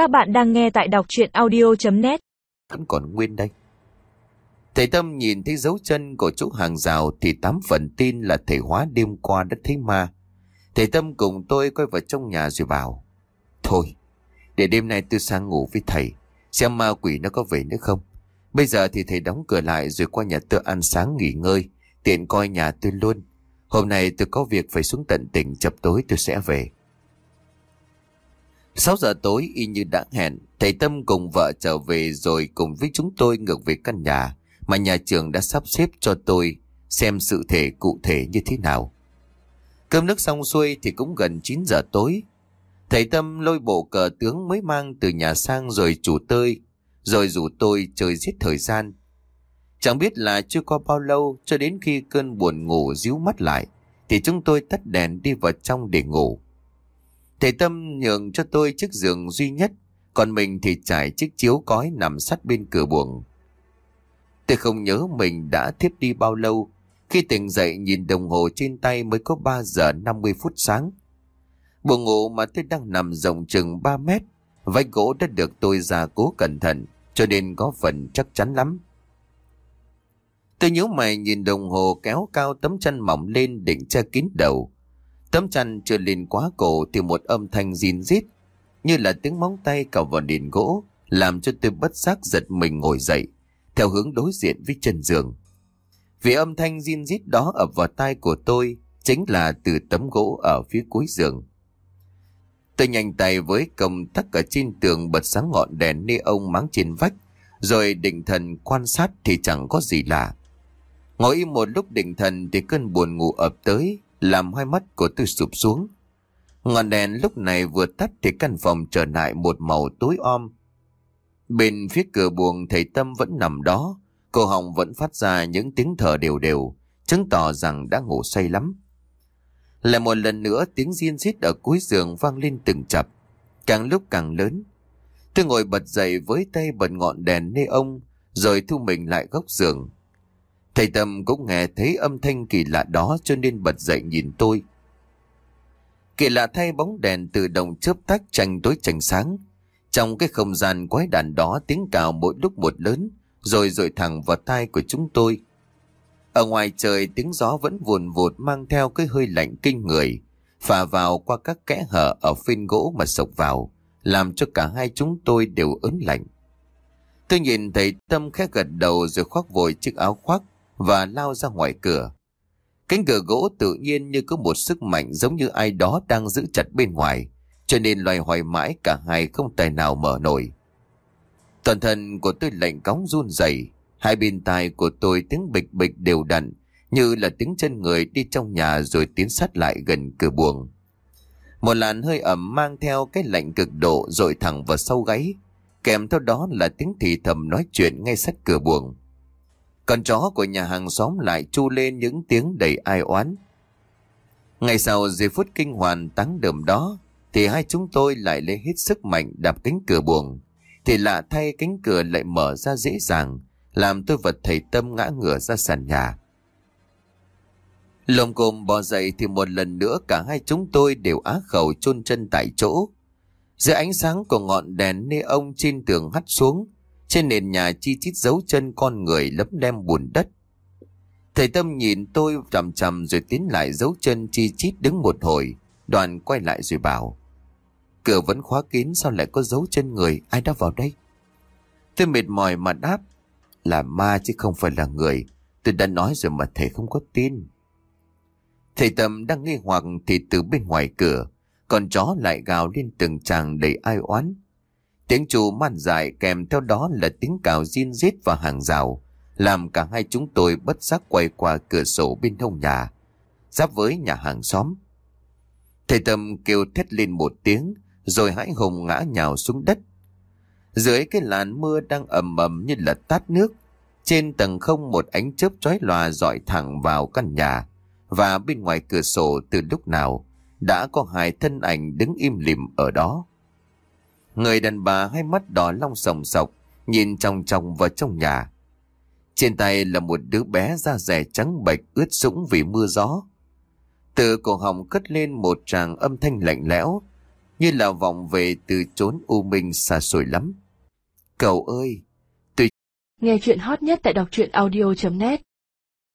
Các bạn đang nghe tại đọc chuyện audio.net Vẫn còn nguyên đây. Thầy Tâm nhìn thấy dấu chân của chỗ hàng rào thì tám phần tin là thầy hóa đêm qua đã thấy ma. Thầy Tâm cùng tôi quay vào trong nhà rồi bảo. Thôi, để đêm nay tôi sang ngủ với thầy, xem ma quỷ nó có về nữa không. Bây giờ thì thầy đóng cửa lại rồi qua nhà tôi ăn sáng nghỉ ngơi, tiện coi nhà tôi luôn. Hôm nay tôi có việc phải xuống tận tỉnh chập tối tôi sẽ về. 6 giờ tối y như đã hẹn, thầy Tâm cùng vợ trở về rồi cùng với chúng tôi ngược về căn nhà mà nhà trường đã sắp xếp cho tôi xem sự thể cụ thể như thế nào. Cơm nước xong xuôi thì cũng gần 9 giờ tối. Thầy Tâm lôi bộ cờ tướng mới mang từ nhà sang rồi chủ tơi, rồi rủ tôi chơi giết thời gian. Chẳng biết là chưa qua bao lâu cho đến khi cơn buồn ngủ díu mắt lại, thì chúng tôi tắt đèn đi vào trong để ngủ. Thầy Tâm nhường cho tôi chiếc giường duy nhất, còn mình thì trải chiếc chiếu cói nằm sát bên cửa buồng. Tôi không nhớ mình đã thiếp đi bao lâu, khi tỉnh dậy nhìn đồng hồ trên tay mới có 3 giờ 50 phút sáng. Buồng ngủ mà tôi đang nằm rộng chừng 3 mét, vách gỗ đã được tôi ra cố cẩn thận, cho nên có phần chắc chắn lắm. Tôi nhớ mày nhìn đồng hồ kéo cao tấm chân mỏng lên định che kín đầu. Tấm chăn chưa lên quá cổ thì một âm thanh rin rít, như là tiếng móng tay cào vào nền gỗ, làm cho tôi bất giác giật mình ngồi dậy, theo hướng đối diện với chân giường. Vì âm thanh rin rít đó ập vào tai của tôi, chính là từ tấm gỗ ở phía cuối giường. Tôi nhanh tay với công tắc ở trên tường bật sáng ngọn đèn ni ông máng trên vách, rồi định thần quan sát thì chẳng có gì lạ. Ngồi im một lúc định thần thì cơn buồn ngủ ập tới làm hai mắt của tôi sụp xuống. Ngọn đèn lúc này vừa tắt thì căn phòng trở lại một màu tối om. Bên phía cửa buồng thầy Tâm vẫn nằm đó, cô Hồng vẫn phát ra những tiếng thở đều đều, chứng tỏ rằng đã ngủ say lắm. Lại một lần nữa tiếng riêng rít ở cuối giường vang lên từng chập, càng lúc càng lớn. Tôi ngồi bật dậy với tay bật ngọn đèn nê ông, rồi thu mình lại góc giường. Thầy Tâm cũng nghe thấy âm thanh kỳ lạ đó cho nên bật dậy nhìn tôi. Kỳ lạ thay bóng đèn tự động chớp tắt tranh tối tranh sáng. Trong cái không gian quái đàn đó tiếng cào mỗi lúc một lớn, rồi rội thẳng vào tai của chúng tôi. Ở ngoài trời tiếng gió vẫn vùn vụt mang theo cái hơi lạnh kinh người, phả vào qua các kẽ hở ở phên gỗ mà sộc vào, làm cho cả hai chúng tôi đều ớn lạnh. Tôi nhìn thấy Tâm khẽ gật đầu rồi khoác vội chiếc áo khoác và lao ra ngoài cửa. Cánh cửa gỗ tự nhiên như có một sức mạnh giống như ai đó đang giữ chặt bên ngoài, cho nên loài hoài mãi cả hai không tài nào mở nổi. Toàn thân của tôi lạnh cóng run rẩy, hai bên tai của tôi tiếng bịch bịch đều đặn, như là tiếng chân người đi trong nhà rồi tiến sát lại gần cửa buồng. Một làn hơi ẩm mang theo cái lạnh cực độ rồi thẳng vào sâu gáy, kèm theo đó là tiếng thì thầm nói chuyện ngay sát cửa buồng. Con chó của nhà hàng xóm lại chu lên những tiếng đầy ai oán. Ngày sau giây phút kinh hoàn táng đờm đó, thì hai chúng tôi lại lấy hết sức mạnh đạp cánh cửa buồng. Thì lạ thay cánh cửa lại mở ra dễ dàng, làm tôi vật thầy tâm ngã ngửa ra sàn nhà. Lồng cồm bò dậy thì một lần nữa cả hai chúng tôi đều á khẩu chôn chân tại chỗ. Giữa ánh sáng của ngọn đèn nê ông trên tường hắt xuống, trên nền nhà chi chít dấu chân con người lấm lem bùn đất. Thầy Tâm nhìn tôi chằm chằm rồi tiến lại dấu chân chi chít đứng một hồi, đoàn quay lại rồi bảo. Cửa vẫn khóa kín sao lại có dấu chân người, ai đã vào đây? Tôi mệt mỏi mà đáp, là ma chứ không phải là người. Tôi đã nói rồi mà thầy không có tin. Thầy Tâm đang nghi hoặc thì từ bên ngoài cửa, con chó lại gào lên từng tràng đầy ai oán. Tiếng chu man dài kèm theo đó là tiếng cào zin rít vào hàng rào, làm cả hai chúng tôi bất giác quay qua cửa sổ bên hông nhà, giáp với nhà hàng xóm. Thầy Tâm kêu thét lên một tiếng, rồi hãi hùng ngã nhào xuống đất. Dưới cái làn mưa đang ầm ầm như là tát nước, trên tầng không một ánh chớp chói lòa dọi thẳng vào căn nhà, và bên ngoài cửa sổ từ lúc nào đã có hai thân ảnh đứng im lìm ở đó. Người đàn bà hai mắt đỏ long sòng sọc, nhìn trong trong vào trong nhà. Trên tay là một đứa bé da rẻ trắng bệch ướt sũng vì mưa gió. Từ cổ họng cất lên một tràng âm thanh lạnh lẽo, như là vọng về từ chốn u minh xa xôi lắm. Cậu ơi, Nghe chuyện hot nhất tại đọc truyện audio.net